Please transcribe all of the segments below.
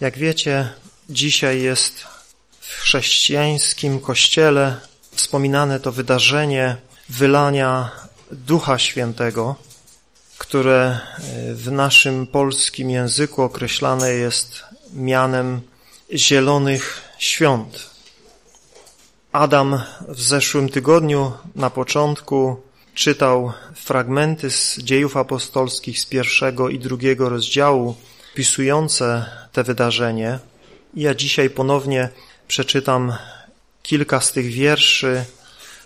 Jak wiecie, dzisiaj jest w chrześcijańskim kościele wspominane to wydarzenie wylania Ducha Świętego, które w naszym polskim języku określane jest mianem zielonych świąt. Adam w zeszłym tygodniu na początku czytał fragmenty z dziejów apostolskich z pierwszego i drugiego rozdziału opisujące te wydarzenie. Ja dzisiaj ponownie przeczytam kilka z tych wierszy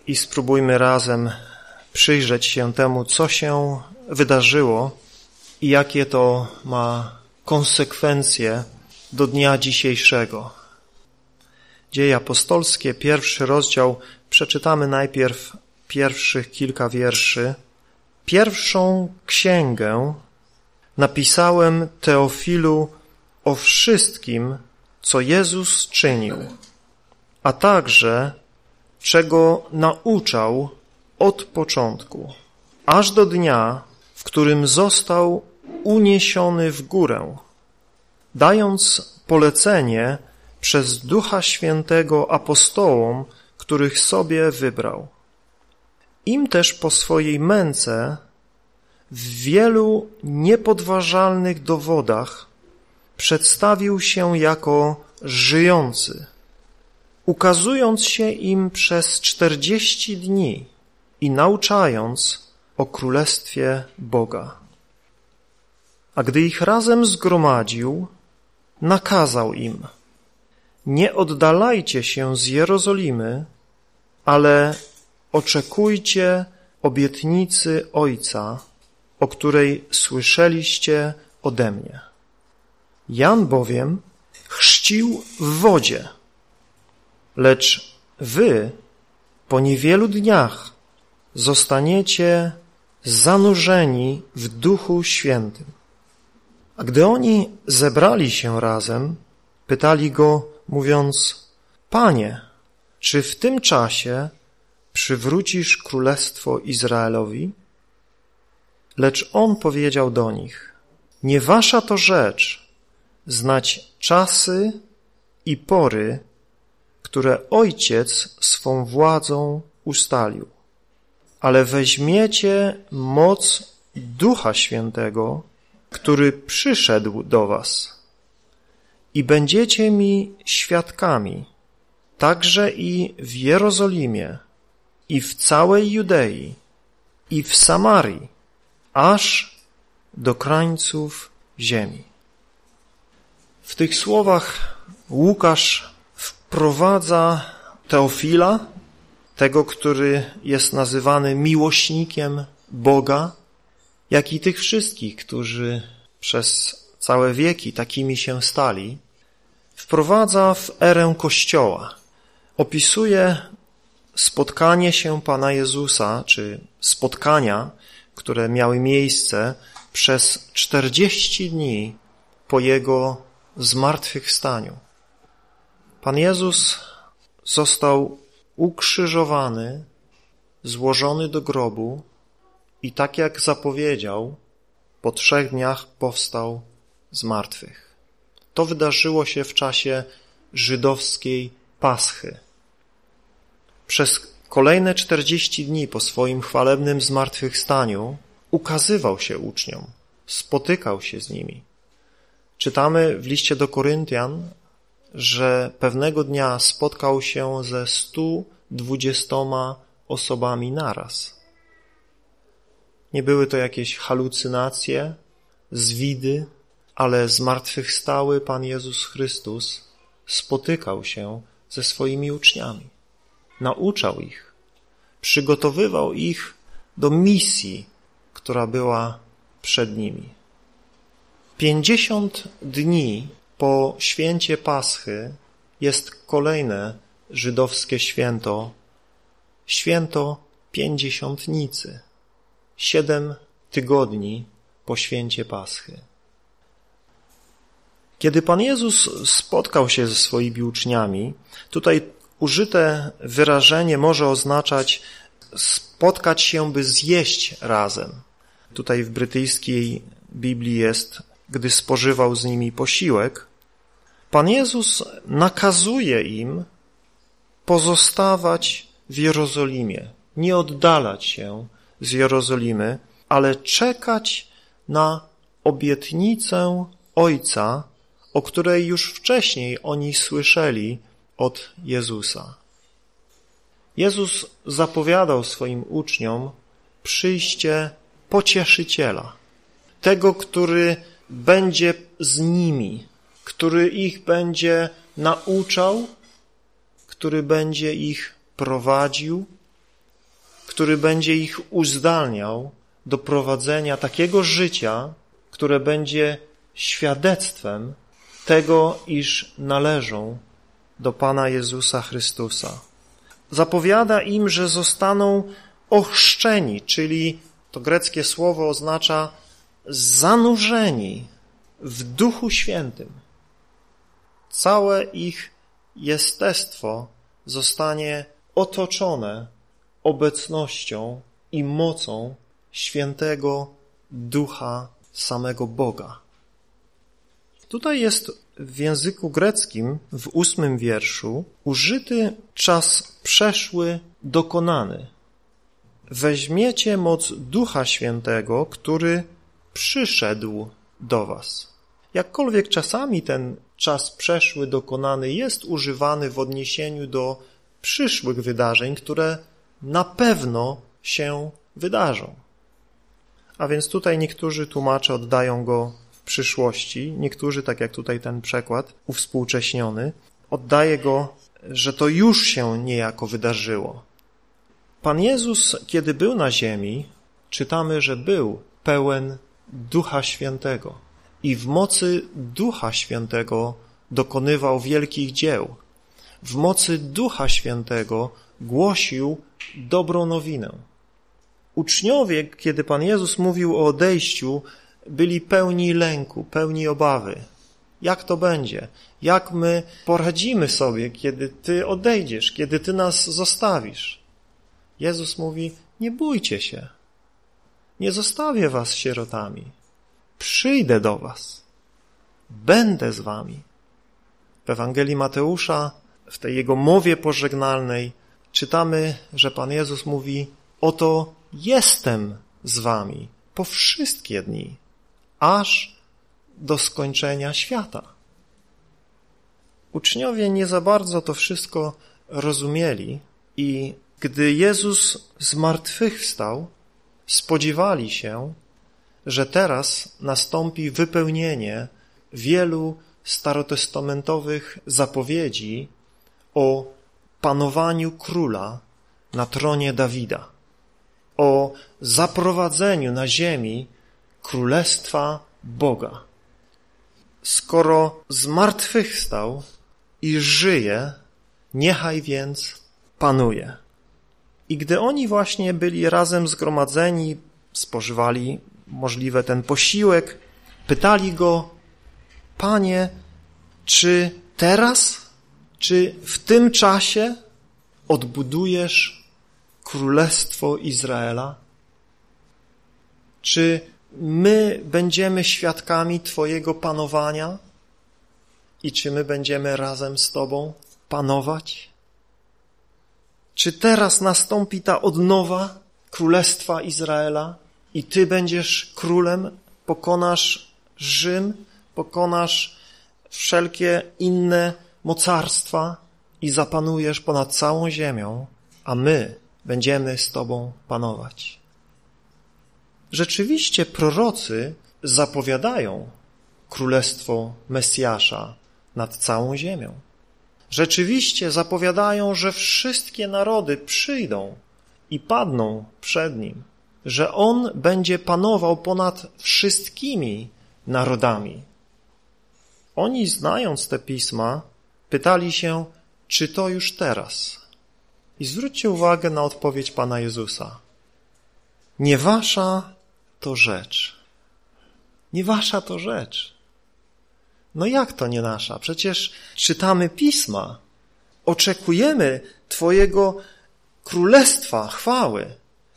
i spróbujmy razem przyjrzeć się temu, co się wydarzyło i jakie to ma konsekwencje do dnia dzisiejszego. Dzieje apostolskie, pierwszy rozdział, przeczytamy najpierw pierwszych kilka wierszy. Pierwszą księgę napisałem Teofilu o wszystkim, co Jezus czynił, a także czego nauczał od początku, aż do dnia, w którym został uniesiony w górę, dając polecenie przez Ducha Świętego apostołom, których sobie wybrał. Im też po swojej męce w wielu niepodważalnych dowodach przedstawił się jako żyjący, ukazując się im przez czterdzieści dni i nauczając o Królestwie Boga. A gdy ich razem zgromadził, nakazał im, nie oddalajcie się z Jerozolimy, ale oczekujcie obietnicy Ojca, o której słyszeliście ode mnie. Jan bowiem chrzcił w wodzie, lecz wy po niewielu dniach zostaniecie zanurzeni w Duchu Świętym. A gdy oni zebrali się razem, pytali go, mówiąc, Panie, czy w tym czasie przywrócisz królestwo Izraelowi? Lecz on powiedział do nich, nie wasza to rzecz znać czasy i pory, które Ojciec swą władzą ustalił, ale weźmiecie moc Ducha Świętego, który przyszedł do was. I będziecie mi świadkami, także i w Jerozolimie, i w całej Judei, i w Samarii, aż do krańców ziemi. W tych słowach Łukasz wprowadza Teofila, tego, który jest nazywany miłośnikiem Boga, jak i tych wszystkich, którzy przez całe wieki takimi się stali, wprowadza w erę Kościoła. Opisuje spotkanie się Pana Jezusa, czy spotkania, które miały miejsce przez czterdzieści dni po Jego zmartwychwstaniu. Pan Jezus został ukrzyżowany, złożony do grobu i tak jak zapowiedział, po trzech dniach powstał z martwych. To wydarzyło się w czasie żydowskiej Paschy. Przez kolejne czterdzieści dni po swoim chwalebnym zmartwychwstaniu ukazywał się uczniom, spotykał się z nimi. Czytamy w liście do Koryntian, że pewnego dnia spotkał się ze stu dwudziestoma osobami naraz. Nie były to jakieś halucynacje, zwidy, ale zmartwychwstały Pan Jezus Chrystus spotykał się ze swoimi uczniami. Nauczał ich, przygotowywał ich do misji, która była przed nimi. Pięćdziesiąt dni po święcie Paschy jest kolejne żydowskie święto, święto Pięćdziesiątnicy, siedem tygodni po święcie Paschy. Kiedy Pan Jezus spotkał się ze swoimi uczniami, tutaj użyte wyrażenie może oznaczać spotkać się, by zjeść razem. Tutaj w brytyjskiej Biblii jest, gdy spożywał z nimi posiłek, Pan Jezus nakazuje im pozostawać w Jerozolimie, nie oddalać się z Jerozolimy, ale czekać na obietnicę Ojca, o której już wcześniej oni słyszeli od Jezusa. Jezus zapowiadał swoim uczniom przyjście pocieszyciela, tego, który będzie z nimi, który ich będzie nauczał, który będzie ich prowadził, który będzie ich uzdalniał do prowadzenia takiego życia, które będzie świadectwem tego, iż należą do Pana Jezusa Chrystusa. Zapowiada im, że zostaną ochrzczeni, czyli to greckie słowo oznacza zanurzeni w Duchu Świętym. Całe ich jestestwo zostanie otoczone obecnością i mocą świętego Ducha samego Boga. Tutaj jest w języku greckim w ósmym wierszu użyty czas przeszły dokonany. Weźmiecie moc Ducha Świętego, który przyszedł do was. Jakkolwiek czasami ten czas przeszły dokonany jest używany w odniesieniu do przyszłych wydarzeń, które na pewno się wydarzą. A więc tutaj niektórzy tłumacze oddają go przyszłości, niektórzy, tak jak tutaj ten przekład uwspółcześniony, oddaje go, że to już się niejako wydarzyło. Pan Jezus, kiedy był na ziemi, czytamy, że był pełen Ducha Świętego i w mocy Ducha Świętego dokonywał wielkich dzieł. W mocy Ducha Świętego głosił dobrą nowinę. Uczniowie, kiedy Pan Jezus mówił o odejściu, byli pełni lęku, pełni obawy. Jak to będzie? Jak my poradzimy sobie, kiedy Ty odejdziesz, kiedy Ty nas zostawisz? Jezus mówi, nie bójcie się. Nie zostawię was sierotami. Przyjdę do was. Będę z wami. W Ewangelii Mateusza, w tej jego mowie pożegnalnej, czytamy, że Pan Jezus mówi, oto jestem z wami po wszystkie dni, aż do skończenia świata. Uczniowie nie za bardzo to wszystko rozumieli i gdy Jezus zmartwychwstał, spodziewali się, że teraz nastąpi wypełnienie wielu starotestamentowych zapowiedzi o panowaniu króla na tronie Dawida, o zaprowadzeniu na ziemi królestwa Boga. Skoro zmartwychwstał i żyje, niechaj więc panuje. I gdy oni właśnie byli razem zgromadzeni, spożywali możliwe ten posiłek, pytali go, Panie, czy teraz, czy w tym czasie odbudujesz królestwo Izraela? Czy my będziemy świadkami Twojego panowania i czy my będziemy razem z Tobą panować? Czy teraz nastąpi ta odnowa Królestwa Izraela i Ty będziesz królem, pokonasz Rzym, pokonasz wszelkie inne mocarstwa i zapanujesz ponad całą ziemią, a my będziemy z Tobą panować. Rzeczywiście prorocy zapowiadają królestwo Mesjasza nad całą ziemią rzeczywiście zapowiadają, że wszystkie narody przyjdą i padną przed Nim, że On będzie panował ponad wszystkimi narodami. Oni, znając te pisma, pytali się, czy to już teraz? I zwróćcie uwagę na odpowiedź Pana Jezusa. Nie wasza to rzecz. Nie wasza to rzecz. No jak to nie nasza? Przecież czytamy pisma. Oczekujemy Twojego królestwa, chwały.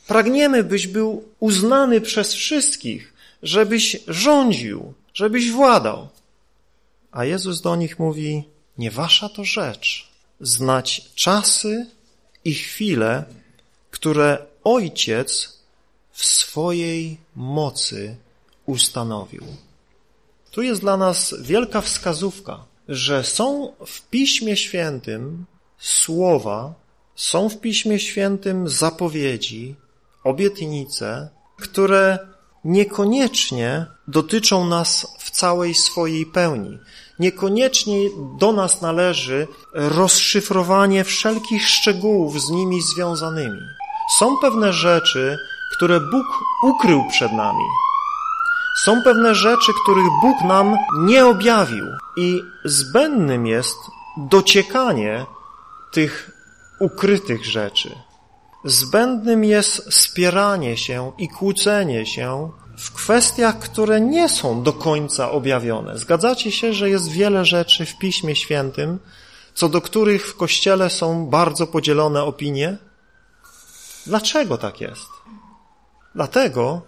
Pragniemy, byś był uznany przez wszystkich, żebyś rządził, żebyś władał. A Jezus do nich mówi, nie wasza to rzecz znać czasy i chwile, które Ojciec w swojej mocy ustanowił. Tu jest dla nas wielka wskazówka, że są w Piśmie Świętym słowa, są w Piśmie Świętym zapowiedzi, obietnice, które niekoniecznie dotyczą nas w całej swojej pełni. Niekoniecznie do nas należy rozszyfrowanie wszelkich szczegółów z nimi związanymi. Są pewne rzeczy, które Bóg ukrył przed nami. Są pewne rzeczy, których Bóg nam nie objawił i zbędnym jest dociekanie tych ukrytych rzeczy. Zbędnym jest spieranie się i kłócenie się w kwestiach, które nie są do końca objawione. Zgadzacie się, że jest wiele rzeczy w Piśmie Świętym, co do których w Kościele są bardzo podzielone opinie? Dlaczego tak jest? Dlatego,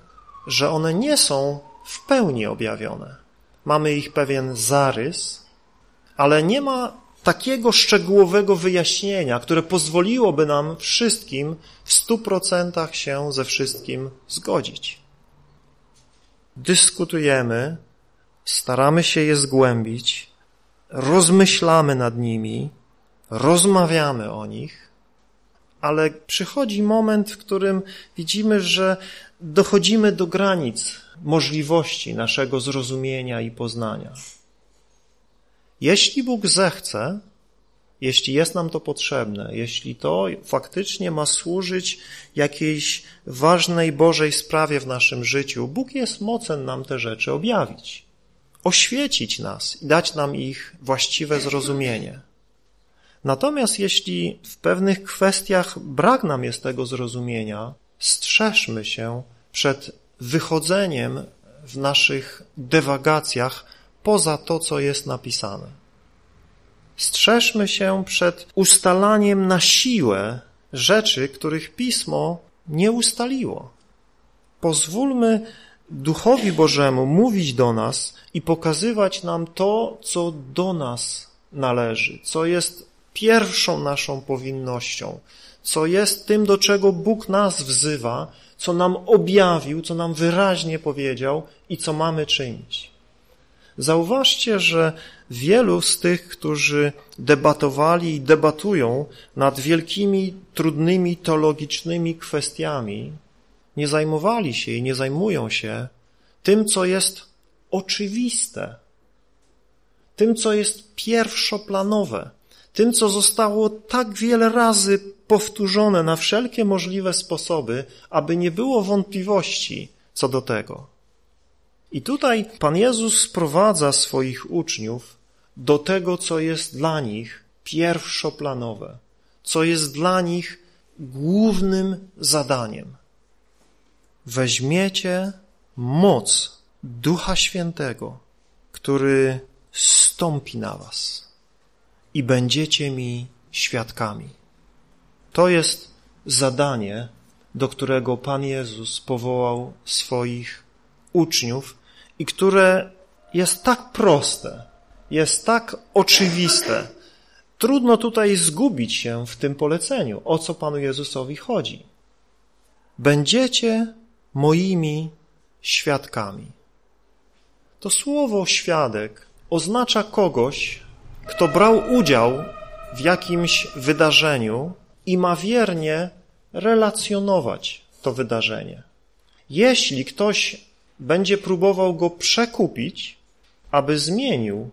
że one nie są w pełni objawione. Mamy ich pewien zarys, ale nie ma takiego szczegółowego wyjaśnienia, które pozwoliłoby nam wszystkim w stu procentach się ze wszystkim zgodzić. Dyskutujemy, staramy się je zgłębić, rozmyślamy nad nimi, rozmawiamy o nich, ale przychodzi moment, w którym widzimy, że dochodzimy do granic możliwości naszego zrozumienia i poznania. Jeśli Bóg zechce, jeśli jest nam to potrzebne, jeśli to faktycznie ma służyć jakiejś ważnej Bożej sprawie w naszym życiu, Bóg jest mocen nam te rzeczy objawić, oświecić nas i dać nam ich właściwe zrozumienie. Natomiast jeśli w pewnych kwestiach brak nam jest tego zrozumienia, strzeżmy się przed wychodzeniem w naszych dewagacjach poza to, co jest napisane. Strzeżmy się przed ustalaniem na siłę rzeczy, których Pismo nie ustaliło. Pozwólmy Duchowi Bożemu mówić do nas i pokazywać nam to, co do nas należy, co jest pierwszą naszą powinnością, co jest tym, do czego Bóg nas wzywa, co nam objawił, co nam wyraźnie powiedział i co mamy czynić. Zauważcie, że wielu z tych, którzy debatowali i debatują nad wielkimi, trudnymi teologicznymi kwestiami, nie zajmowali się i nie zajmują się tym, co jest oczywiste, tym, co jest pierwszoplanowe, tym, co zostało tak wiele razy powtórzone na wszelkie możliwe sposoby, aby nie było wątpliwości co do tego. I tutaj Pan Jezus sprowadza swoich uczniów do tego, co jest dla nich pierwszoplanowe, co jest dla nich głównym zadaniem. Weźmiecie moc Ducha Świętego, który stąpi na was i będziecie mi świadkami. To jest zadanie, do którego Pan Jezus powołał swoich uczniów i które jest tak proste, jest tak oczywiste. Trudno tutaj zgubić się w tym poleceniu, o co Panu Jezusowi chodzi. Będziecie moimi świadkami. To słowo świadek oznacza kogoś, kto brał udział w jakimś wydarzeniu i ma wiernie relacjonować to wydarzenie. Jeśli ktoś będzie próbował go przekupić, aby zmienił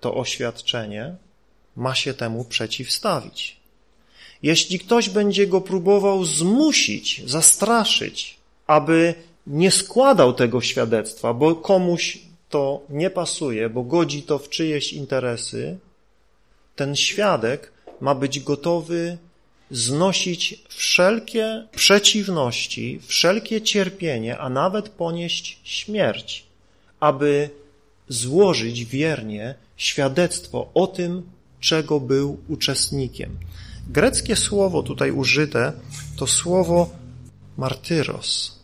to oświadczenie, ma się temu przeciwstawić. Jeśli ktoś będzie go próbował zmusić, zastraszyć, aby nie składał tego świadectwa, bo komuś to nie pasuje, bo godzi to w czyjeś interesy, ten świadek ma być gotowy znosić wszelkie przeciwności, wszelkie cierpienie, a nawet ponieść śmierć, aby złożyć wiernie świadectwo o tym, czego był uczestnikiem. Greckie słowo tutaj użyte to słowo martyros.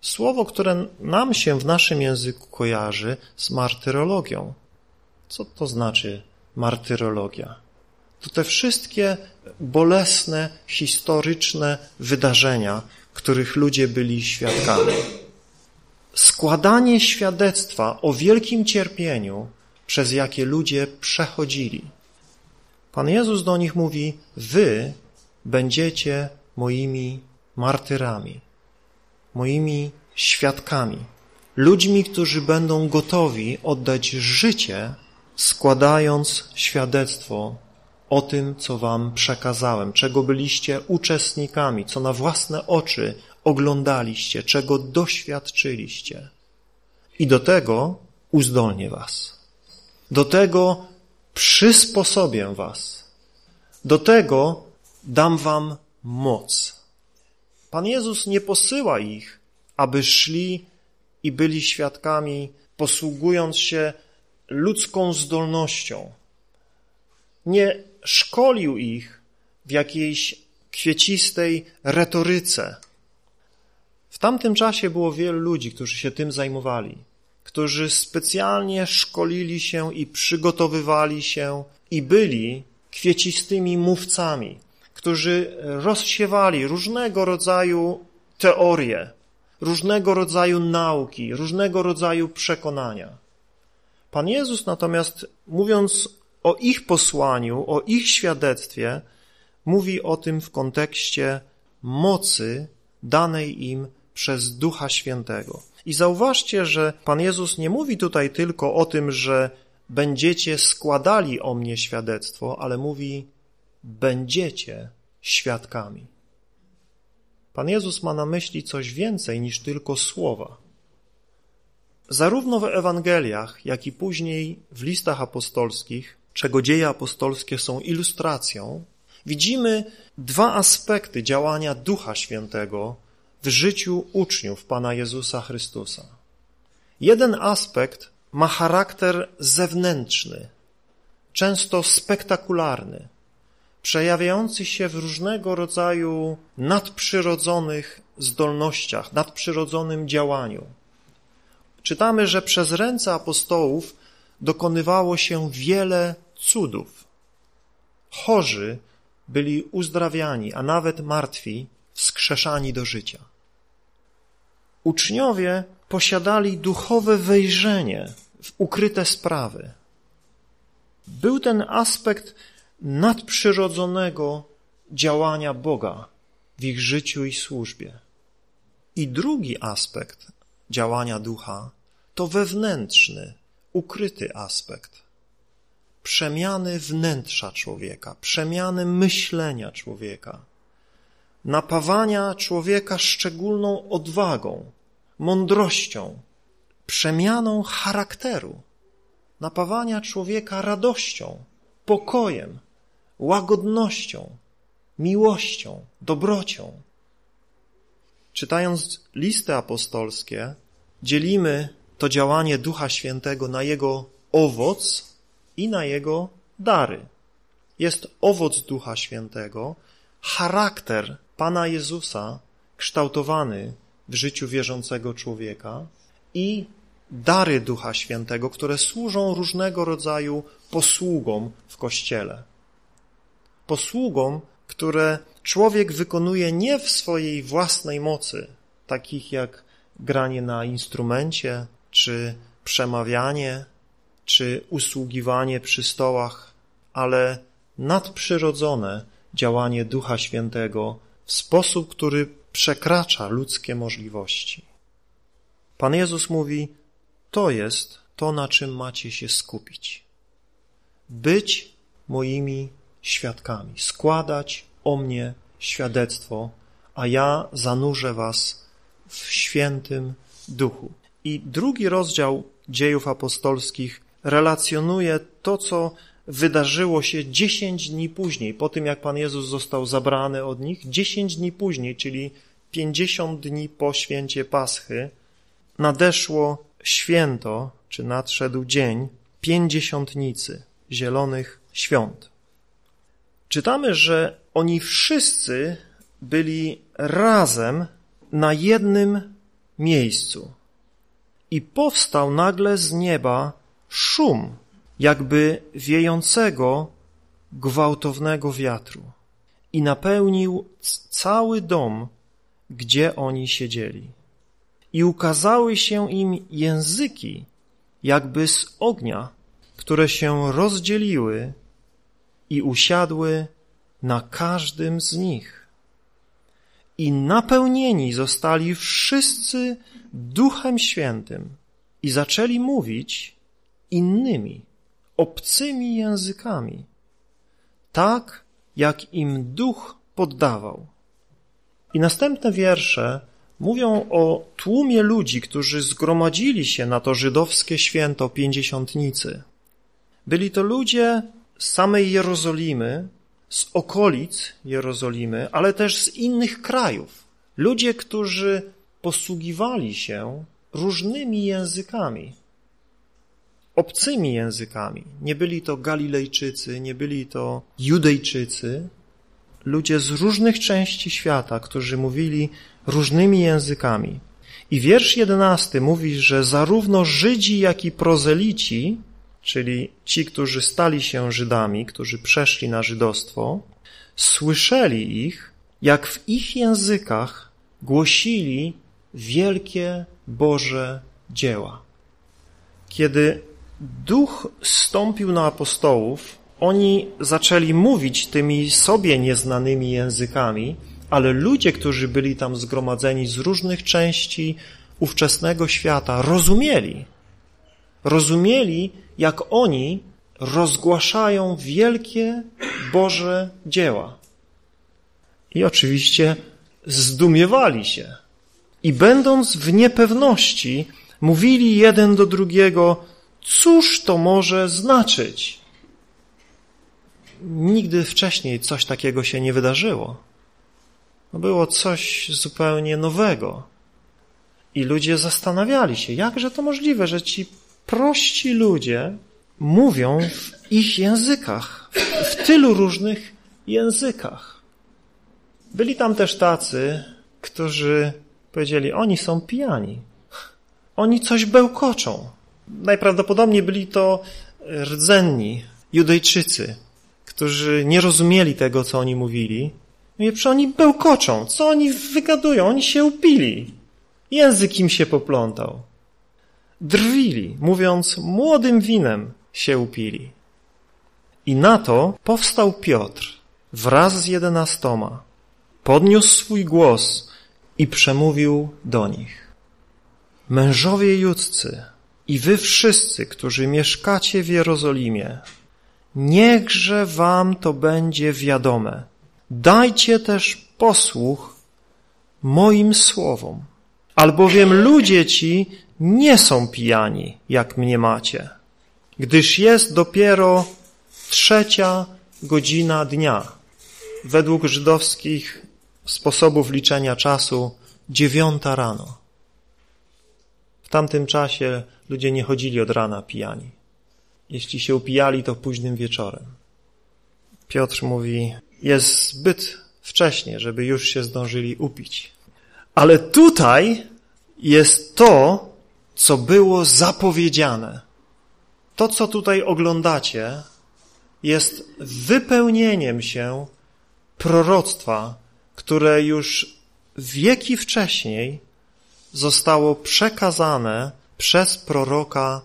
Słowo, które nam się w naszym języku kojarzy z martyrologią. Co to znaczy martyrologia? To te wszystkie bolesne, historyczne wydarzenia, których ludzie byli świadkami. Składanie świadectwa o wielkim cierpieniu, przez jakie ludzie przechodzili. Pan Jezus do nich mówi, wy będziecie moimi martyrami, moimi świadkami, ludźmi, którzy będą gotowi oddać życie, składając świadectwo o tym, co wam przekazałem, czego byliście uczestnikami, co na własne oczy oglądaliście, czego doświadczyliście. I do tego uzdolnię was. Do tego przysposobię was. Do tego dam wam moc. Pan Jezus nie posyła ich, aby szli i byli świadkami, posługując się ludzką zdolnością. Nie szkolił ich w jakiejś kwiecistej retoryce. W tamtym czasie było wielu ludzi, którzy się tym zajmowali, którzy specjalnie szkolili się i przygotowywali się i byli kwiecistymi mówcami, którzy rozsiewali różnego rodzaju teorie, różnego rodzaju nauki, różnego rodzaju przekonania. Pan Jezus natomiast, mówiąc o ich posłaniu, o ich świadectwie, mówi o tym w kontekście mocy danej im przez Ducha Świętego. I zauważcie, że Pan Jezus nie mówi tutaj tylko o tym, że będziecie składali o mnie świadectwo, ale mówi będziecie świadkami. Pan Jezus ma na myśli coś więcej niż tylko słowa. Zarówno w Ewangeliach, jak i później w listach apostolskich, czego dzieje apostolskie są ilustracją, widzimy dwa aspekty działania Ducha Świętego w życiu uczniów Pana Jezusa Chrystusa. Jeden aspekt ma charakter zewnętrzny, często spektakularny, przejawiający się w różnego rodzaju nadprzyrodzonych zdolnościach, nadprzyrodzonym działaniu. Czytamy, że przez ręce apostołów dokonywało się wiele cudów. Chorzy byli uzdrawiani, a nawet martwi wskrzeszani do życia. Uczniowie posiadali duchowe wejrzenie w ukryte sprawy. Był ten aspekt nadprzyrodzonego działania Boga w ich życiu i służbie. I drugi aspekt działania ducha to wewnętrzny, ukryty aspekt. Przemiany wnętrza człowieka, przemiany myślenia człowieka, napawania człowieka szczególną odwagą, mądrością, przemianą charakteru, napawania człowieka radością, pokojem, łagodnością, miłością, dobrocią. Czytając listy apostolskie, dzielimy to działanie Ducha Świętego na jego owoc i na jego dary. Jest owoc Ducha Świętego, charakter Pana Jezusa kształtowany w życiu wierzącego człowieka i dary Ducha Świętego, które służą różnego rodzaju posługom w Kościele. Posługom, które człowiek wykonuje nie w swojej własnej mocy, takich jak granie na instrumencie, czy przemawianie, czy usługiwanie przy stołach, ale nadprzyrodzone działanie Ducha Świętego w sposób, który przekracza ludzkie możliwości. Pan Jezus mówi, to jest to, na czym macie się skupić. Być moimi świadkami, składać o mnie świadectwo, a ja zanurzę was w świętym duchu. I drugi rozdział dziejów apostolskich relacjonuje to, co wydarzyło się dziesięć dni później, po tym jak Pan Jezus został zabrany od nich, dziesięć dni później, czyli pięćdziesiąt dni po święcie Paschy, nadeszło święto, czy nadszedł dzień pięćdziesiątnicy, zielonych świąt. Czytamy, że oni wszyscy byli razem na jednym miejscu i powstał nagle z nieba szum, jakby wiejącego gwałtownego wiatru i napełnił cały dom, gdzie oni siedzieli. I ukazały się im języki, jakby z ognia, które się rozdzieliły i usiadły na każdym z nich. I napełnieni zostali wszyscy Duchem Świętym i zaczęli mówić innymi, obcymi językami, tak jak im Duch poddawał. I następne wiersze mówią o tłumie ludzi, którzy zgromadzili się na to żydowskie święto pięćdziesiątnicy. Byli to ludzie z samej Jerozolimy, z okolic Jerozolimy, ale też z innych krajów. Ludzie, którzy posługiwali się różnymi językami, obcymi językami. Nie byli to Galilejczycy, nie byli to Judejczycy, ludzie z różnych części świata, którzy mówili różnymi językami. I wiersz jedenasty mówi, że zarówno Żydzi, jak i prozelici, czyli ci, którzy stali się Żydami, którzy przeszli na żydostwo, słyszeli ich, jak w ich językach głosili wielkie Boże dzieła. Kiedy Duch stąpił na apostołów, oni zaczęli mówić tymi sobie nieznanymi językami, ale ludzie, którzy byli tam zgromadzeni z różnych części ówczesnego świata, rozumieli. Rozumieli, jak oni rozgłaszają wielkie Boże dzieła. I oczywiście zdumiewali się. I będąc w niepewności, mówili jeden do drugiego, cóż to może znaczyć? Nigdy wcześniej coś takiego się nie wydarzyło. Było coś zupełnie nowego. I ludzie zastanawiali się, jakże to możliwe, że ci prości ludzie mówią w ich językach, w tylu różnych językach. Byli tam też tacy, którzy powiedzieli, oni są pijani. Oni coś bełkoczą. Najprawdopodobniej byli to rdzenni Judejczycy, którzy nie rozumieli tego, co oni mówili. Mówię, przecież oni bełkoczą. Co oni wygadują? Oni się upili. Język im się poplątał. Drwili, mówiąc, młodym winem się upili. I na to powstał Piotr wraz z jedenastoma, podniósł swój głos i przemówił do nich. Mężowie judzcy i wy wszyscy, którzy mieszkacie w Jerozolimie, niechże wam to będzie wiadome. Dajcie też posłuch moim słowom, albowiem ludzie ci nie są pijani, jak mnie macie, gdyż jest dopiero trzecia godzina dnia. Według żydowskich sposobów liczenia czasu dziewiąta rano. W tamtym czasie ludzie nie chodzili od rana pijani. Jeśli się upijali, to późnym wieczorem. Piotr mówi, jest zbyt wcześnie, żeby już się zdążyli upić. Ale tutaj jest to, co było zapowiedziane. To, co tutaj oglądacie, jest wypełnieniem się proroctwa, które już wieki wcześniej zostało przekazane przez proroka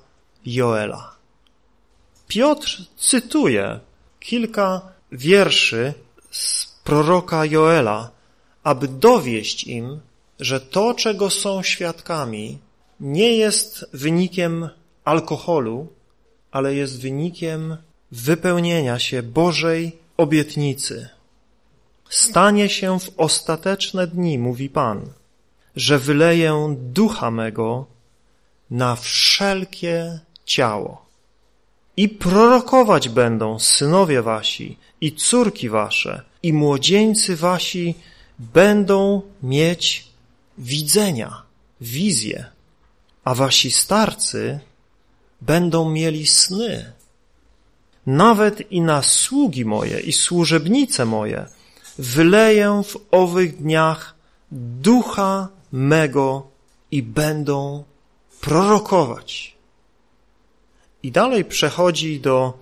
Joela. Piotr cytuje kilka wierszy z proroka Joela, aby dowieść im, że to, czego są świadkami, nie jest wynikiem alkoholu, ale jest wynikiem wypełnienia się Bożej obietnicy. Stanie się w ostateczne dni, mówi Pan, że wyleję ducha mego na wszelkie ciało. I prorokować będą synowie wasi i córki wasze i młodzieńcy wasi będą mieć widzenia, wizje, a wasi starcy będą mieli sny. Nawet i na sługi moje i służebnice moje wyleję w owych dniach ducha mego i będą prorokować. I dalej przechodzi do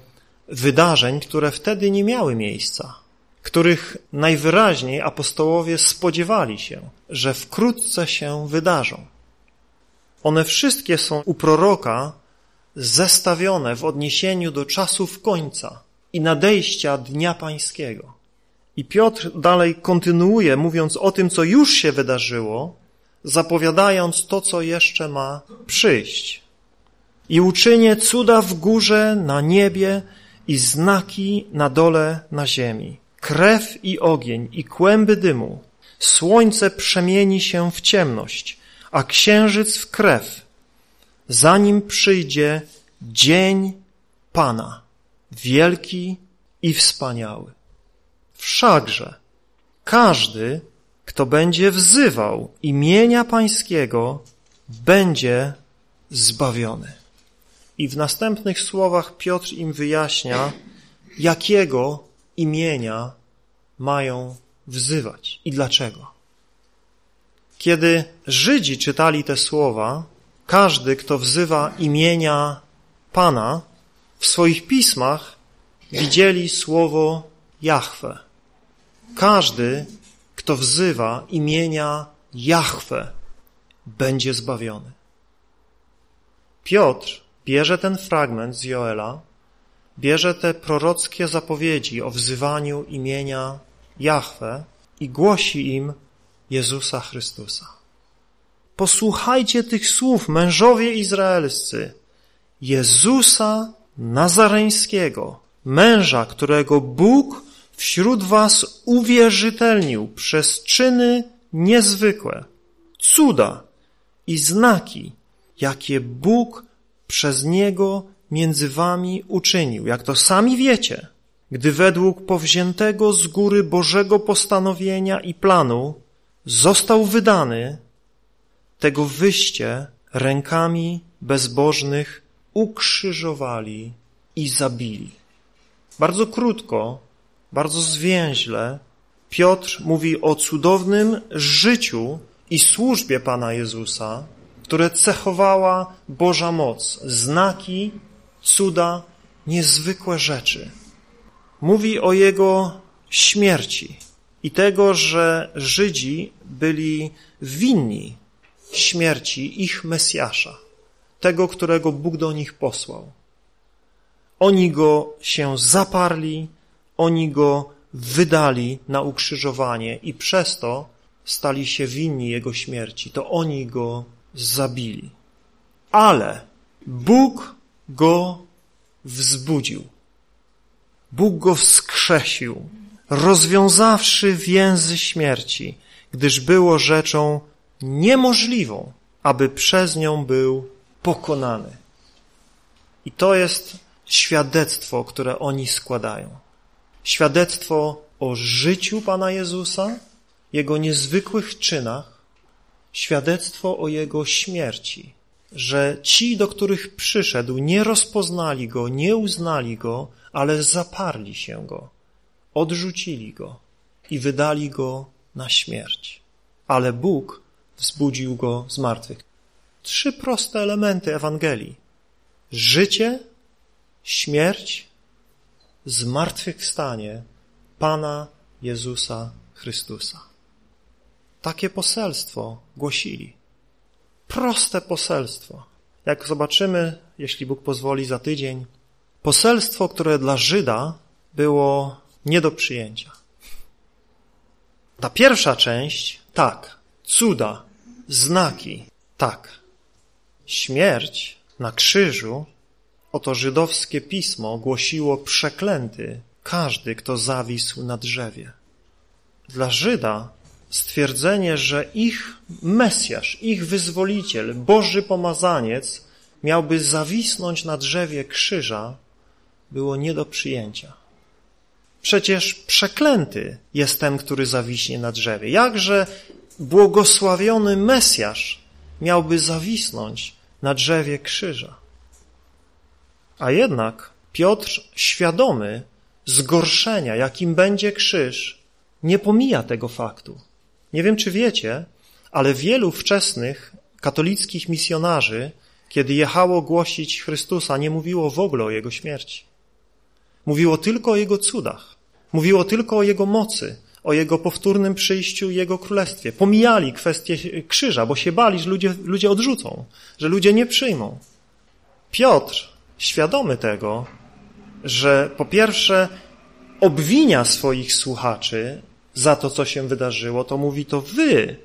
wydarzeń, które wtedy nie miały miejsca, których najwyraźniej apostołowie spodziewali się, że wkrótce się wydarzą. One wszystkie są u proroka zestawione w odniesieniu do czasów końca i nadejścia Dnia Pańskiego. I Piotr dalej kontynuuje, mówiąc o tym, co już się wydarzyło, zapowiadając to, co jeszcze ma przyjść. I uczynię cuda w górze, na niebie i znaki na dole na ziemi. Krew i ogień i kłęby dymu. Słońce przemieni się w ciemność, a księżyc w krew, zanim przyjdzie dzień Pana, wielki i wspaniały. Wszakże każdy, kto będzie wzywał imienia Pańskiego, będzie zbawiony. I w następnych słowach Piotr im wyjaśnia, jakiego imienia mają wzywać i dlaczego. Kiedy Żydzi czytali te słowa, każdy, kto wzywa imienia Pana, w swoich pismach widzieli słowo Jahwe. Każdy, kto wzywa imienia Jahwe, będzie zbawiony. Piotr bierze ten fragment z Joela, bierze te prorockie zapowiedzi o wzywaniu imienia Jahwe i głosi im Jezusa Chrystusa. Posłuchajcie tych słów, mężowie izraelscy, Jezusa Nazareńskiego, męża, którego Bóg wśród was uwierzytelnił przez czyny niezwykłe, cuda i znaki, jakie Bóg przez Niego między wami uczynił, jak to sami wiecie, gdy według powziętego z góry Bożego postanowienia i planu został wydany, tego wyście rękami bezbożnych ukrzyżowali i zabili. Bardzo krótko, bardzo zwięźle Piotr mówi o cudownym życiu i służbie Pana Jezusa, które cechowała Boża moc, znaki, cuda, niezwykłe rzeczy. Mówi o Jego śmierci i tego, że Żydzi byli winni śmierci ich Mesjasza, tego, którego Bóg do nich posłał. Oni go się zaparli, oni go wydali na ukrzyżowanie i przez to stali się winni jego śmierci. To oni go zabili. Ale Bóg go wzbudził. Bóg go wskrzesił, rozwiązawszy więzy śmierci, gdyż było rzeczą niemożliwą, aby przez nią był pokonany. I to jest świadectwo, które oni składają. Świadectwo o życiu Pana Jezusa, Jego niezwykłych czynach, świadectwo o Jego śmierci, że ci, do których przyszedł, nie rozpoznali Go, nie uznali Go, ale zaparli się Go, odrzucili Go i wydali Go na śmierć. Ale Bóg wzbudził Go z martwych. Trzy proste elementy Ewangelii. Życie, śmierć, zmartwychwstanie Pana Jezusa Chrystusa. Takie poselstwo głosili. Proste poselstwo. Jak zobaczymy, jeśli Bóg pozwoli za tydzień, poselstwo, które dla Żyda było nie do przyjęcia. Ta pierwsza część, tak, cuda, znaki, tak. Śmierć na krzyżu Oto żydowskie pismo głosiło przeklęty każdy, kto zawisł na drzewie. Dla Żyda stwierdzenie, że ich Mesjasz, ich wyzwoliciel, Boży pomazaniec miałby zawisnąć na drzewie krzyża, było nie do przyjęcia. Przecież przeklęty jest ten, który zawiśnie na drzewie. Jakże błogosławiony Mesjasz miałby zawisnąć na drzewie krzyża? A jednak Piotr, świadomy zgorszenia, jakim będzie krzyż, nie pomija tego faktu. Nie wiem, czy wiecie, ale wielu wczesnych katolickich misjonarzy kiedy jechało głosić Chrystusa, nie mówiło w ogóle o Jego śmierci. Mówiło tylko o Jego cudach. Mówiło tylko o Jego mocy, o Jego powtórnym przyjściu i Jego królestwie. Pomijali kwestię krzyża, bo się bali, że ludzie, ludzie odrzucą, że ludzie nie przyjmą. Piotr, świadomy tego, że po pierwsze obwinia swoich słuchaczy za to, co się wydarzyło, to mówi to wy,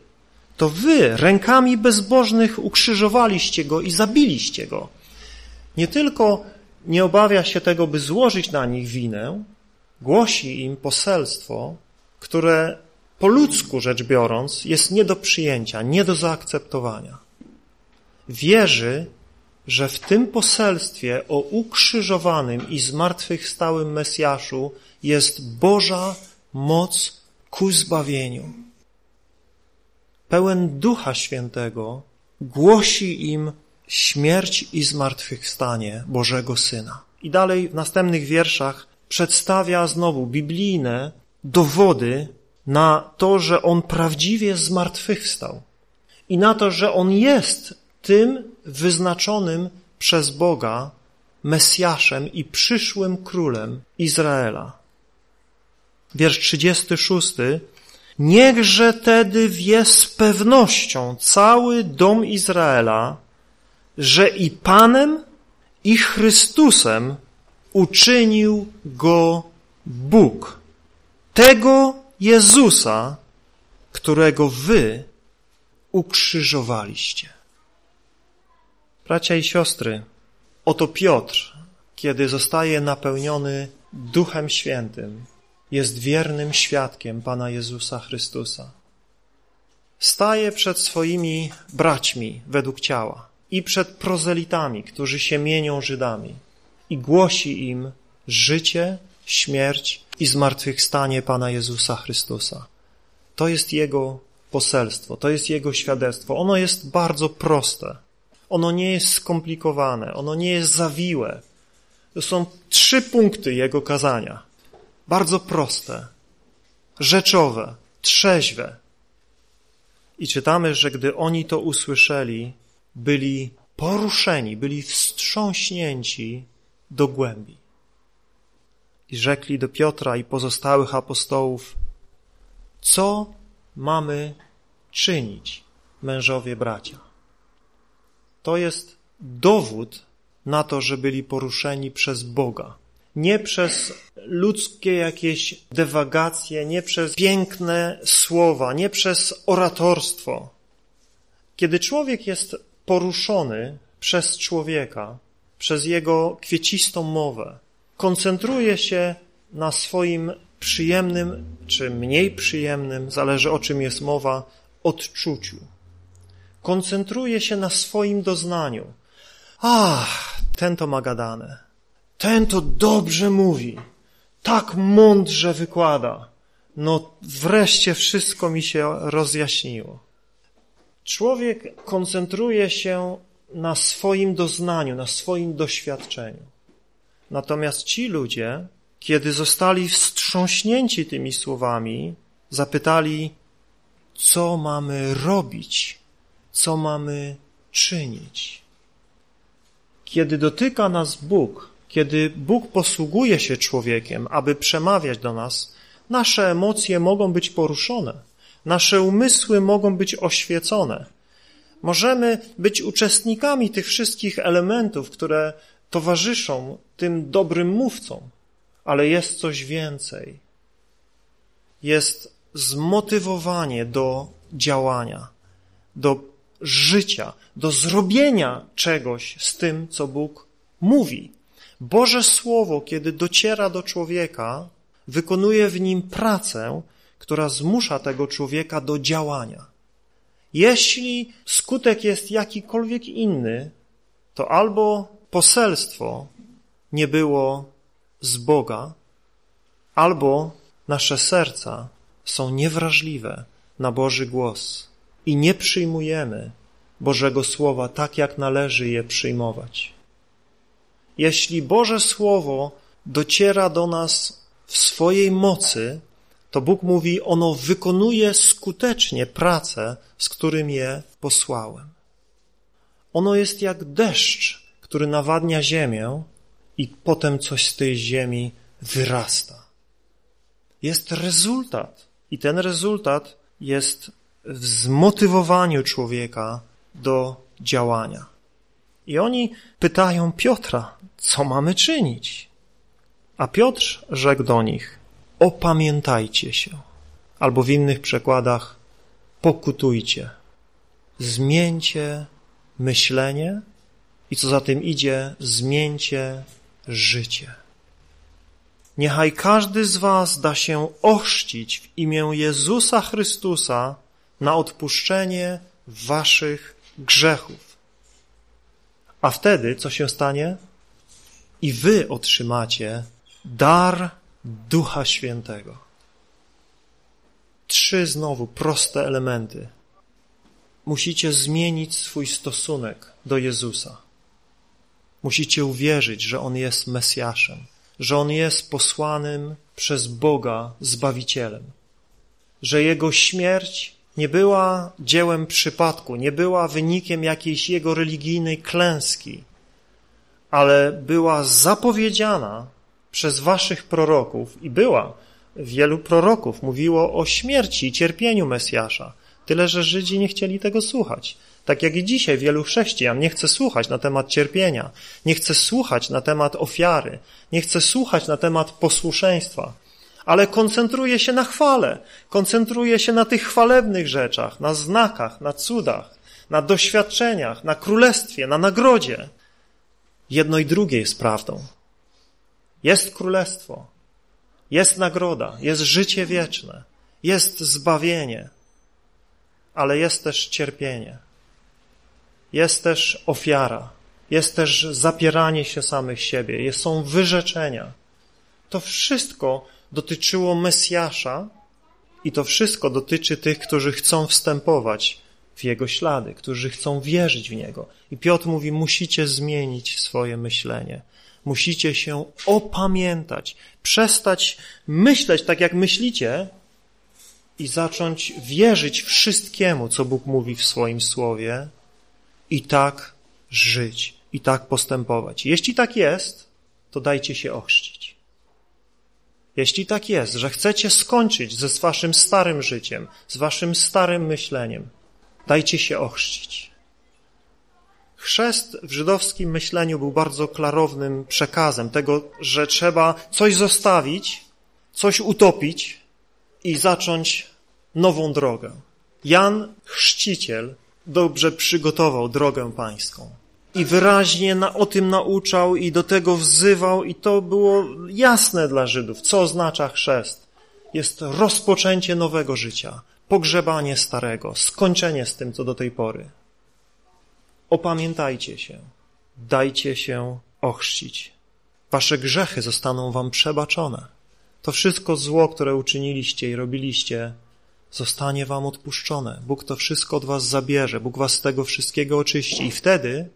to wy rękami bezbożnych ukrzyżowaliście go i zabiliście go. Nie tylko nie obawia się tego, by złożyć na nich winę, głosi im poselstwo, które po ludzku rzecz biorąc jest nie do przyjęcia, nie do zaakceptowania. Wierzy, że w tym poselstwie o ukrzyżowanym i zmartwychwstałym Mesjaszu jest Boża moc ku zbawieniu. Pełen Ducha Świętego głosi im śmierć i zmartwychwstanie Bożego Syna. I dalej w następnych wierszach przedstawia znowu biblijne dowody na to, że On prawdziwie zmartwychwstał i na to, że On jest tym wyznaczonym przez Boga Mesjaszem i przyszłym królem Izraela. Wiersz 36. Niechże tedy wie z pewnością cały dom Izraela, że i Panem, i Chrystusem uczynił go Bóg. Tego Jezusa, którego wy ukrzyżowaliście. Bracia i siostry, oto Piotr, kiedy zostaje napełniony Duchem Świętym, jest wiernym świadkiem Pana Jezusa Chrystusa. Staje przed swoimi braćmi według ciała i przed prozelitami, którzy się mienią Żydami i głosi im życie, śmierć i zmartwychwstanie Pana Jezusa Chrystusa. To jest Jego poselstwo, to jest Jego świadectwo. Ono jest bardzo proste. Ono nie jest skomplikowane, ono nie jest zawiłe. To są trzy punkty Jego kazania. Bardzo proste, rzeczowe, trzeźwe. I czytamy, że gdy oni to usłyszeli, byli poruszeni, byli wstrząśnięci do głębi. I rzekli do Piotra i pozostałych apostołów, co mamy czynić, mężowie bracia? To jest dowód na to, że byli poruszeni przez Boga. Nie przez ludzkie jakieś dewagacje, nie przez piękne słowa, nie przez oratorstwo. Kiedy człowiek jest poruszony przez człowieka, przez jego kwiecistą mowę, koncentruje się na swoim przyjemnym czy mniej przyjemnym, zależy o czym jest mowa, odczuciu. Koncentruje się na swoim doznaniu. Ach, ten to ma gadane. Ten to dobrze mówi. Tak mądrze wykłada. No wreszcie wszystko mi się rozjaśniło. Człowiek koncentruje się na swoim doznaniu, na swoim doświadczeniu. Natomiast ci ludzie, kiedy zostali wstrząśnięci tymi słowami, zapytali, co mamy robić, co mamy czynić. Kiedy dotyka nas Bóg, kiedy Bóg posługuje się człowiekiem, aby przemawiać do nas, nasze emocje mogą być poruszone, nasze umysły mogą być oświecone. Możemy być uczestnikami tych wszystkich elementów, które towarzyszą tym dobrym mówcom, ale jest coś więcej. Jest zmotywowanie do działania, do życia, do zrobienia czegoś z tym, co Bóg mówi. Boże Słowo, kiedy dociera do człowieka, wykonuje w nim pracę, która zmusza tego człowieka do działania. Jeśli skutek jest jakikolwiek inny, to albo poselstwo nie było z Boga, albo nasze serca są niewrażliwe na Boży głos i nie przyjmujemy Bożego Słowa tak, jak należy je przyjmować. Jeśli Boże Słowo dociera do nas w swojej mocy, to Bóg mówi, ono wykonuje skutecznie pracę, z którym je posłałem. Ono jest jak deszcz, który nawadnia ziemię i potem coś z tej ziemi wyrasta. Jest rezultat i ten rezultat jest w zmotywowaniu człowieka do działania. I oni pytają Piotra, co mamy czynić? A Piotr rzekł do nich, opamiętajcie się, albo w innych przekładach, pokutujcie, zmieńcie myślenie i co za tym idzie, zmieńcie życie. Niechaj każdy z was da się ochrzcić w imię Jezusa Chrystusa na odpuszczenie waszych grzechów. A wtedy co się stanie? I wy otrzymacie dar Ducha Świętego. Trzy znowu proste elementy. Musicie zmienić swój stosunek do Jezusa. Musicie uwierzyć, że On jest Mesjaszem, że On jest posłanym przez Boga Zbawicielem, że Jego śmierć nie była dziełem przypadku, nie była wynikiem jakiejś Jego religijnej klęski, ale była zapowiedziana przez waszych proroków i była. Wielu proroków mówiło o śmierci i cierpieniu Mesjasza, tyle że Żydzi nie chcieli tego słuchać. Tak jak i dzisiaj wielu chrześcijan nie chce słuchać na temat cierpienia, nie chce słuchać na temat ofiary, nie chce słuchać na temat posłuszeństwa, ale koncentruje się na chwale, koncentruje się na tych chwalebnych rzeczach, na znakach, na cudach, na doświadczeniach, na królestwie, na nagrodzie. Jedno i drugie jest prawdą. Jest królestwo, jest nagroda, jest życie wieczne, jest zbawienie, ale jest też cierpienie, jest też ofiara, jest też zapieranie się samych siebie, są wyrzeczenia. To wszystko dotyczyło Mesjasza i to wszystko dotyczy tych, którzy chcą wstępować w Jego ślady, którzy chcą wierzyć w Niego. I Piotr mówi, musicie zmienić swoje myślenie. Musicie się opamiętać, przestać myśleć tak, jak myślicie i zacząć wierzyć wszystkiemu, co Bóg mówi w swoim słowie i tak żyć, i tak postępować. Jeśli tak jest, to dajcie się ochrzcić. Jeśli tak jest, że chcecie skończyć ze waszym starym życiem, z waszym starym myśleniem, dajcie się ochrzcić. Chrzest w żydowskim myśleniu był bardzo klarownym przekazem tego, że trzeba coś zostawić, coś utopić i zacząć nową drogę. Jan Chrzciciel dobrze przygotował drogę pańską i wyraźnie na, o tym nauczał i do tego wzywał i to było jasne dla Żydów, co oznacza chrzest. Jest rozpoczęcie nowego życia, pogrzebanie starego, skończenie z tym, co do tej pory. Opamiętajcie się, dajcie się ochrzcić. Wasze grzechy zostaną wam przebaczone. To wszystko zło, które uczyniliście i robiliście, zostanie wam odpuszczone. Bóg to wszystko od was zabierze, Bóg was z tego wszystkiego oczyści i wtedy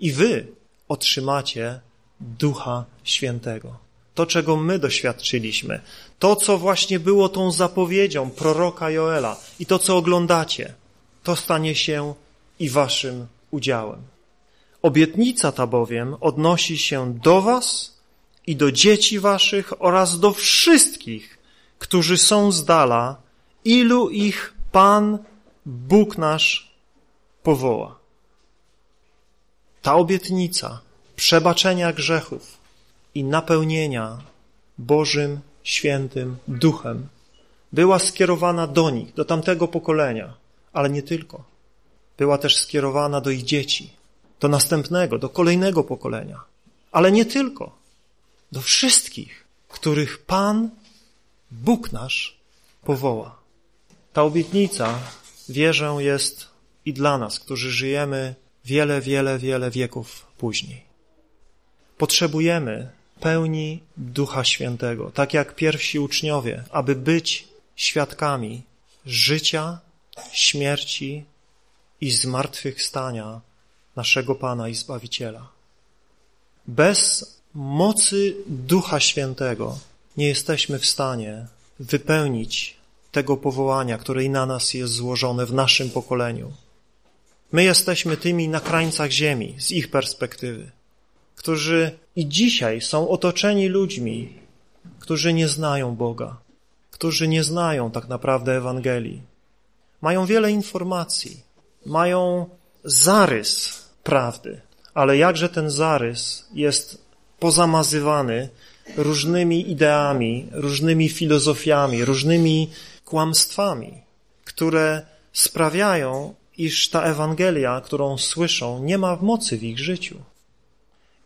i wy otrzymacie Ducha Świętego. To, czego my doświadczyliśmy, to, co właśnie było tą zapowiedzią proroka Joela i to, co oglądacie, to stanie się i waszym udziałem. Obietnica ta bowiem odnosi się do was i do dzieci waszych oraz do wszystkich, którzy są z dala, ilu ich Pan, Bóg nasz, powoła. Ta obietnica przebaczenia grzechów i napełnienia Bożym Świętym Duchem była skierowana do nich, do tamtego pokolenia, ale nie tylko była też skierowana do ich dzieci, do następnego, do kolejnego pokolenia, ale nie tylko, do wszystkich, których Pan, Bóg nasz, powoła. Ta obietnica, wierzę, jest i dla nas, którzy żyjemy wiele, wiele, wiele wieków później. Potrzebujemy pełni Ducha Świętego, tak jak pierwsi uczniowie, aby być świadkami życia, śmierci i zmartwychwstania naszego Pana i Zbawiciela. Bez mocy Ducha Świętego nie jesteśmy w stanie wypełnić tego powołania, które i na nas jest złożone w naszym pokoleniu. My jesteśmy tymi na krańcach ziemi, z ich perspektywy, którzy i dzisiaj są otoczeni ludźmi, którzy nie znają Boga, którzy nie znają tak naprawdę Ewangelii. Mają wiele informacji, mają zarys prawdy, ale jakże ten zarys jest pozamazywany różnymi ideami, różnymi filozofiami, różnymi kłamstwami, które sprawiają, iż ta Ewangelia, którą słyszą, nie ma mocy w ich życiu.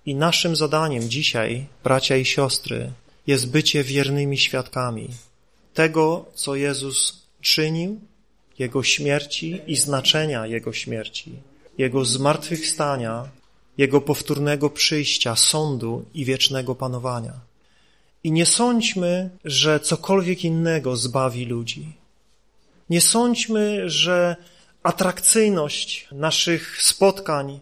I naszym zadaniem dzisiaj, bracia i siostry, jest bycie wiernymi świadkami tego, co Jezus czynił, Jego śmierci i znaczenia Jego śmierci, Jego zmartwychwstania, Jego powtórnego przyjścia, sądu i wiecznego panowania. I nie sądźmy, że cokolwiek innego zbawi ludzi. Nie sądźmy, że atrakcyjność naszych spotkań,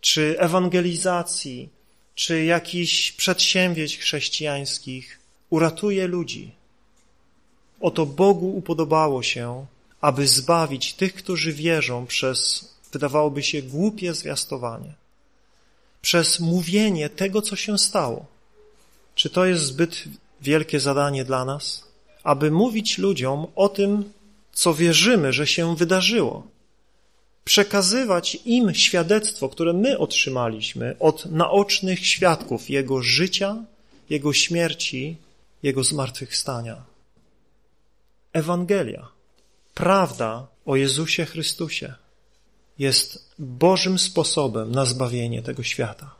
czy ewangelizacji, czy jakichś przedsięwzięć chrześcijańskich uratuje ludzi. Oto Bogu upodobało się, aby zbawić tych, którzy wierzą przez, wydawałoby się, głupie zwiastowanie, przez mówienie tego, co się stało. Czy to jest zbyt wielkie zadanie dla nas? Aby mówić ludziom o tym, co wierzymy, że się wydarzyło. Przekazywać im świadectwo, które my otrzymaliśmy od naocznych świadków Jego życia, Jego śmierci, Jego zmartwychwstania. Ewangelia, prawda o Jezusie Chrystusie jest Bożym sposobem na zbawienie tego świata.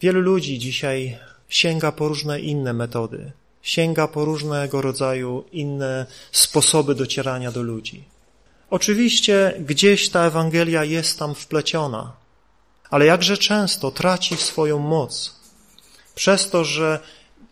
Wielu ludzi dzisiaj sięga po różne inne metody, sięga po różnego rodzaju inne sposoby docierania do ludzi. Oczywiście gdzieś ta Ewangelia jest tam wpleciona, ale jakże często traci swoją moc przez to, że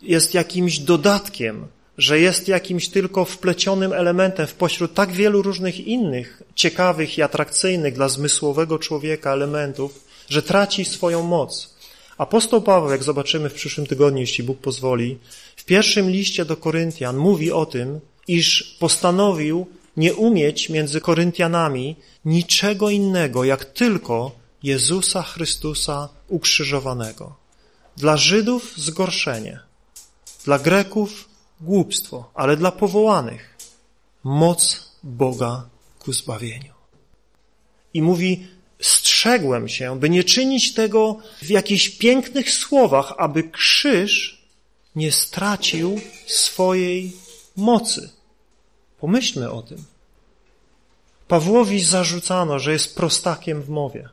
jest jakimś dodatkiem, że jest jakimś tylko wplecionym elementem w pośród tak wielu różnych innych ciekawych i atrakcyjnych dla zmysłowego człowieka elementów, że traci swoją moc. Apostoł Paweł, jak zobaczymy w przyszłym tygodniu, jeśli Bóg pozwoli, w pierwszym liście do Koryntian mówi o tym, iż postanowił nie umieć między Koryntianami niczego innego, jak tylko Jezusa Chrystusa ukrzyżowanego. Dla Żydów zgorszenie, dla Greków głupstwo, ale dla powołanych moc Boga ku zbawieniu. I mówi, strzegłem się, by nie czynić tego w jakichś pięknych słowach, aby krzyż nie stracił swojej mocy. Pomyślmy o tym. Pawłowi zarzucano, że jest prostakiem w mowie,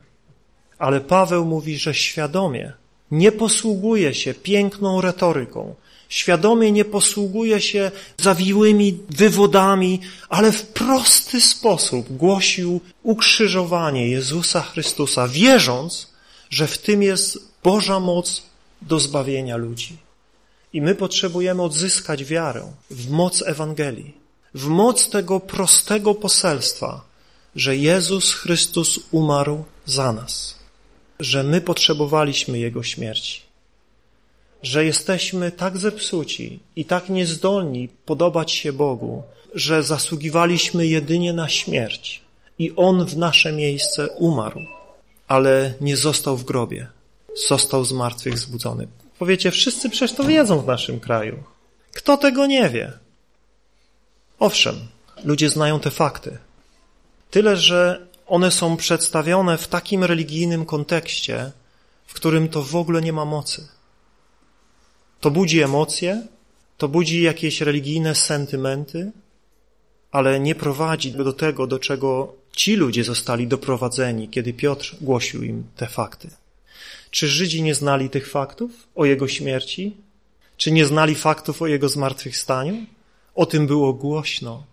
ale Paweł mówi, że świadomie nie posługuje się piękną retoryką, świadomie nie posługuje się zawiłymi wywodami, ale w prosty sposób głosił ukrzyżowanie Jezusa Chrystusa, wierząc, że w tym jest Boża moc do zbawienia ludzi. I my potrzebujemy odzyskać wiarę w moc Ewangelii, w moc tego prostego poselstwa, że Jezus Chrystus umarł za nas, że my potrzebowaliśmy Jego śmierci że jesteśmy tak zepsuci i tak niezdolni podobać się Bogu, że zasługiwaliśmy jedynie na śmierć i On w nasze miejsce umarł, ale nie został w grobie, został z martwych zbudzony. Powiecie, wszyscy przecież to wiedzą w naszym kraju. Kto tego nie wie? Owszem, ludzie znają te fakty. Tyle, że one są przedstawione w takim religijnym kontekście, w którym to w ogóle nie ma mocy. To budzi emocje, to budzi jakieś religijne sentymenty, ale nie prowadzi do tego, do czego ci ludzie zostali doprowadzeni, kiedy Piotr głosił im te fakty. Czy Żydzi nie znali tych faktów o jego śmierci? Czy nie znali faktów o jego zmartwychwstaniu? O tym było głośno.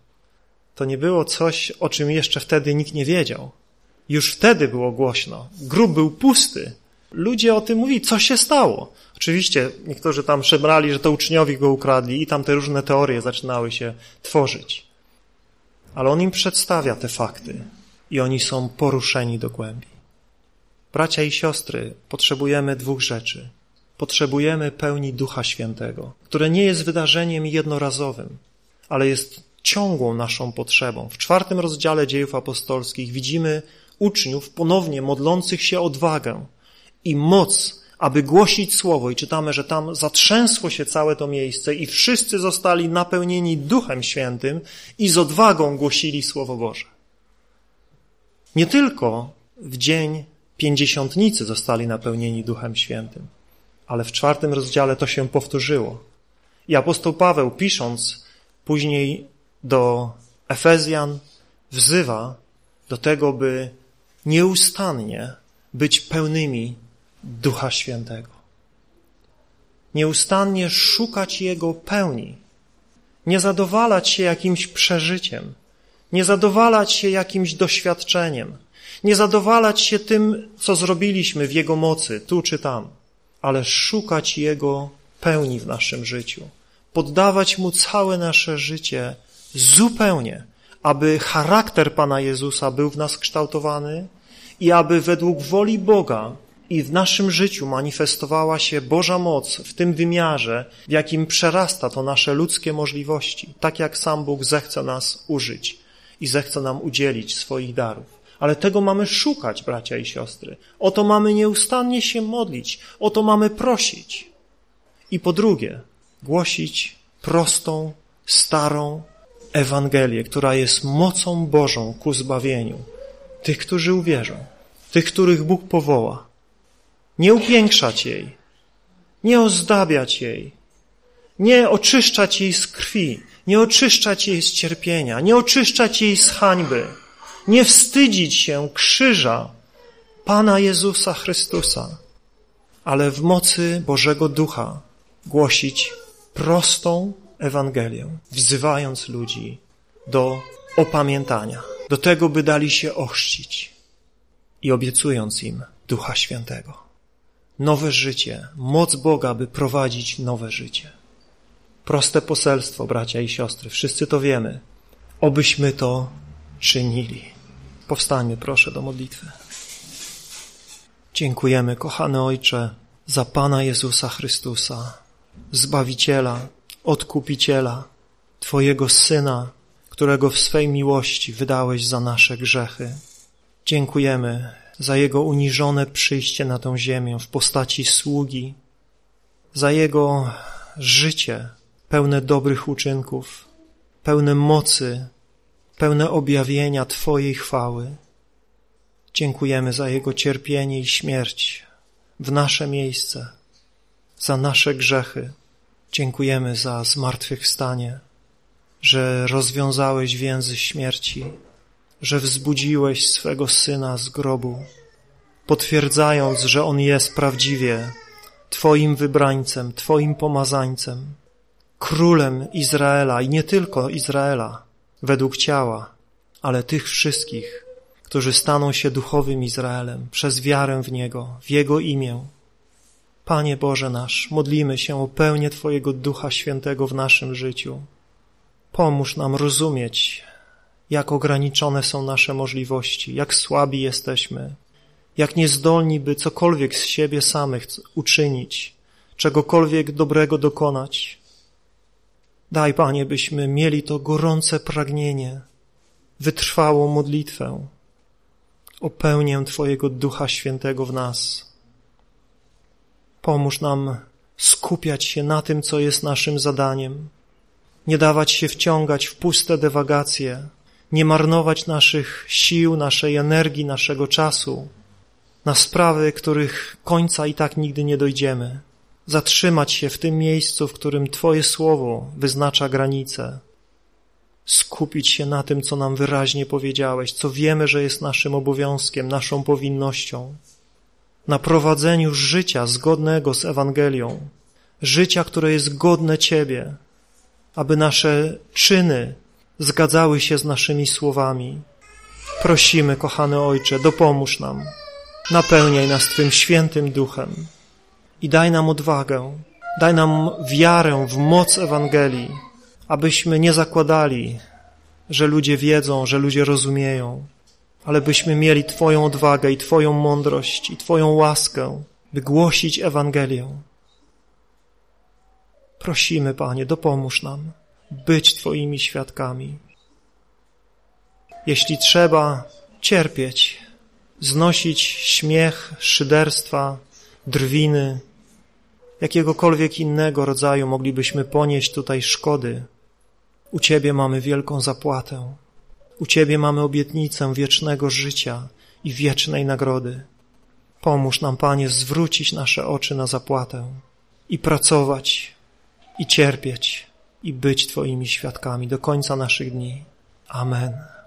To nie było coś, o czym jeszcze wtedy nikt nie wiedział. Już wtedy było głośno. Grób był pusty. Ludzie o tym mówili, co się stało. Oczywiście niektórzy tam szemrali, że to uczniowie go ukradli i tam te różne teorie zaczynały się tworzyć. Ale on im przedstawia te fakty i oni są poruszeni do głębi. Bracia i siostry, potrzebujemy dwóch rzeczy. Potrzebujemy pełni Ducha Świętego, które nie jest wydarzeniem jednorazowym, ale jest ciągłą naszą potrzebą. W czwartym rozdziale dziejów apostolskich widzimy uczniów ponownie modlących się odwagę i moc, aby głosić słowo. I czytamy, że tam zatrzęsło się całe to miejsce i wszyscy zostali napełnieni Duchem Świętym i z odwagą głosili Słowo Boże. Nie tylko w dzień pięćdziesiątnicy zostali napełnieni Duchem Świętym, ale w czwartym rozdziale to się powtórzyło. I apostoł Paweł, pisząc później do Efezjan, wzywa do tego, by nieustannie być pełnymi Ducha Świętego. Nieustannie szukać Jego pełni. Nie zadowalać się jakimś przeżyciem. Nie zadowalać się jakimś doświadczeniem. Nie zadowalać się tym, co zrobiliśmy w Jego mocy, tu czy tam, ale szukać Jego pełni w naszym życiu. Poddawać Mu całe nasze życie zupełnie, aby charakter Pana Jezusa był w nas kształtowany i aby według woli Boga i w naszym życiu manifestowała się Boża moc w tym wymiarze, w jakim przerasta to nasze ludzkie możliwości, tak jak sam Bóg zechce nas użyć i zechce nam udzielić swoich darów. Ale tego mamy szukać, bracia i siostry. O to mamy nieustannie się modlić, o to mamy prosić. I po drugie, głosić prostą, starą Ewangelię, która jest mocą Bożą ku zbawieniu tych, którzy uwierzą, tych, których Bóg powoła. Nie upiększać jej, nie ozdabiać jej, nie oczyszczać jej z krwi, nie oczyszczać jej z cierpienia, nie oczyszczać jej z hańby, nie wstydzić się krzyża Pana Jezusa Chrystusa, ale w mocy Bożego Ducha głosić prostą Ewangelię, wzywając ludzi do opamiętania, do tego, by dali się ochrzcić i obiecując im Ducha Świętego. Nowe życie, moc Boga, by prowadzić nowe życie. Proste poselstwo, bracia i siostry, wszyscy to wiemy. Obyśmy to czynili. Powstańmy proszę do modlitwy. Dziękujemy, kochany Ojcze, za Pana Jezusa Chrystusa, Zbawiciela, Odkupiciela, Twojego Syna, którego w swej miłości wydałeś za nasze grzechy. Dziękujemy za Jego uniżone przyjście na tę ziemię w postaci sługi, za Jego życie pełne dobrych uczynków, pełne mocy, pełne objawienia Twojej chwały. Dziękujemy za Jego cierpienie i śmierć w nasze miejsce, za nasze grzechy. Dziękujemy za zmartwychwstanie, że rozwiązałeś więzy śmierci, że wzbudziłeś swego Syna z grobu, potwierdzając, że On jest prawdziwie Twoim wybrańcem, Twoim pomazańcem, królem Izraela i nie tylko Izraela, według ciała, ale tych wszystkich, którzy staną się duchowym Izraelem przez wiarę w Niego, w Jego imię. Panie Boże nasz, modlimy się o pełnię Twojego Ducha Świętego w naszym życiu. Pomóż nam rozumieć, jak ograniczone są nasze możliwości, jak słabi jesteśmy, jak niezdolni, by cokolwiek z siebie samych uczynić, czegokolwiek dobrego dokonać. Daj, Panie, byśmy mieli to gorące pragnienie, wytrwałą modlitwę o pełnię Twojego Ducha Świętego w nas. Pomóż nam skupiać się na tym, co jest naszym zadaniem, nie dawać się wciągać w puste dewagacje, nie marnować naszych sił, naszej energii, naszego czasu na sprawy, których końca i tak nigdy nie dojdziemy. Zatrzymać się w tym miejscu, w którym Twoje słowo wyznacza granice. Skupić się na tym, co nam wyraźnie powiedziałeś, co wiemy, że jest naszym obowiązkiem, naszą powinnością. Na prowadzeniu życia zgodnego z Ewangelią, życia, które jest godne Ciebie, aby nasze czyny zgadzały się z naszymi słowami. Prosimy, kochany Ojcze, dopomóż nam, napełniaj nas Twym świętym duchem i daj nam odwagę, daj nam wiarę w moc Ewangelii, abyśmy nie zakładali, że ludzie wiedzą, że ludzie rozumieją, ale byśmy mieli Twoją odwagę i Twoją mądrość i Twoją łaskę, by głosić Ewangelię. Prosimy, Panie, dopomóż nam być Twoimi świadkami. Jeśli trzeba cierpieć znosić śmiech, szyderstwa, drwiny, jakiegokolwiek innego rodzaju moglibyśmy ponieść tutaj szkody. U Ciebie mamy wielką zapłatę. U Ciebie mamy obietnicę wiecznego życia i wiecznej nagrody. Pomóż nam, Panie, zwrócić nasze oczy na zapłatę i pracować, i cierpieć, i być Twoimi świadkami do końca naszych dni. Amen.